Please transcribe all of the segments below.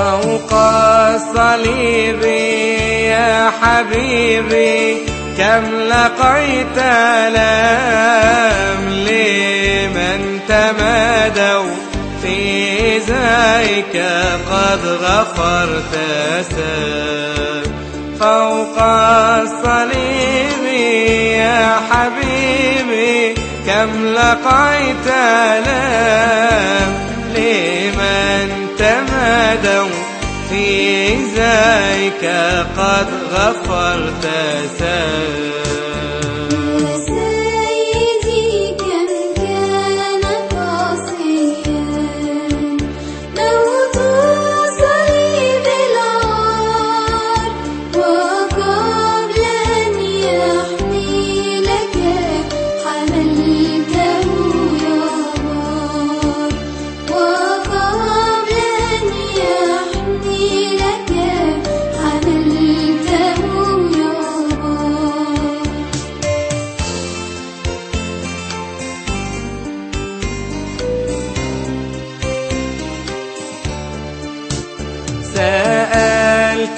فوق الصليب يا حبيبي كم لقيت لام لمن تمادوا في زيك قد غفرت سام. فوق الصليب يا حبيبي كم لقيت لام لمن تمادوا في زيك قد غفرت سام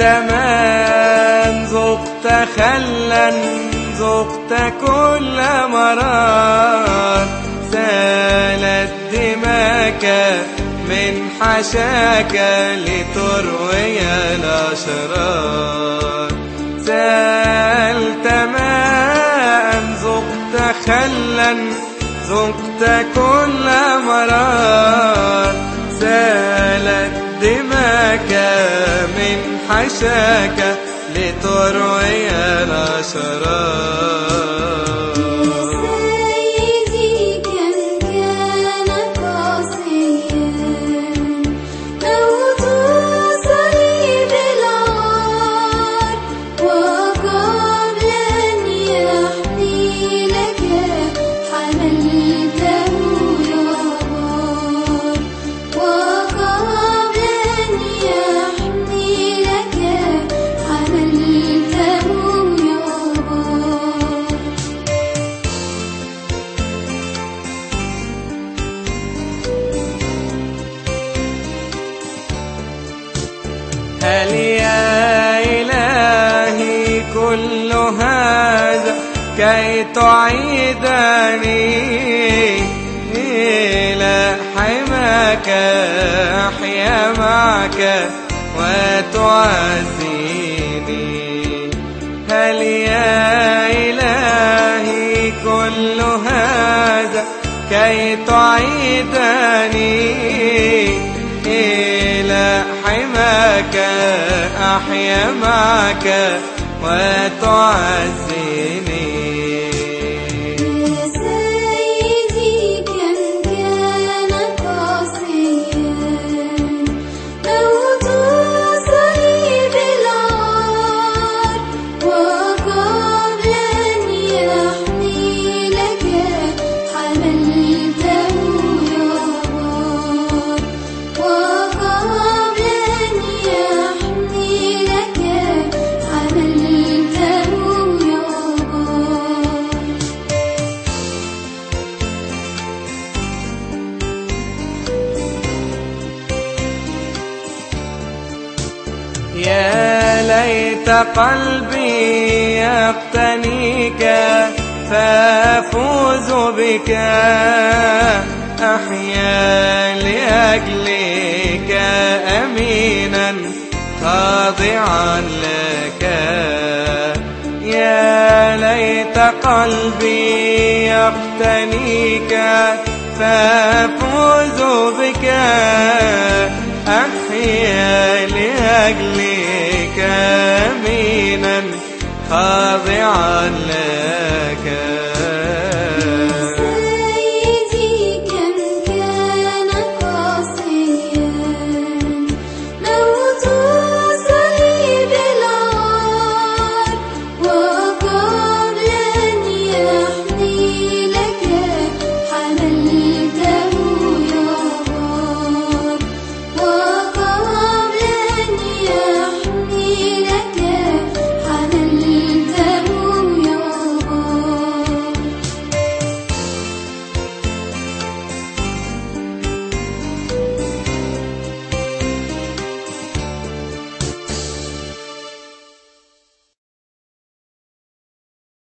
من ذقت خلا ذقت كل مرار سالت دماك من حشاك لتروي الأشرار. سألت من ذقت خلا ذقت كل مرار سالت دماك من حشاك لتروي الأشرار هل يا إلهي كل هذا كي تعيدني إلى حماك أحيا معك وتعزيني. هل يا إلهي كل هذا كي تعيدني إلى حماك أحيا معك وتعزيني ليت قلبي يقتنيك فأفوز بك. أحيا لأجلك أمينا خاضعا لك. يا ليت قلبي يقتنيك فأفوز بك. أحيا لأجلك Uh,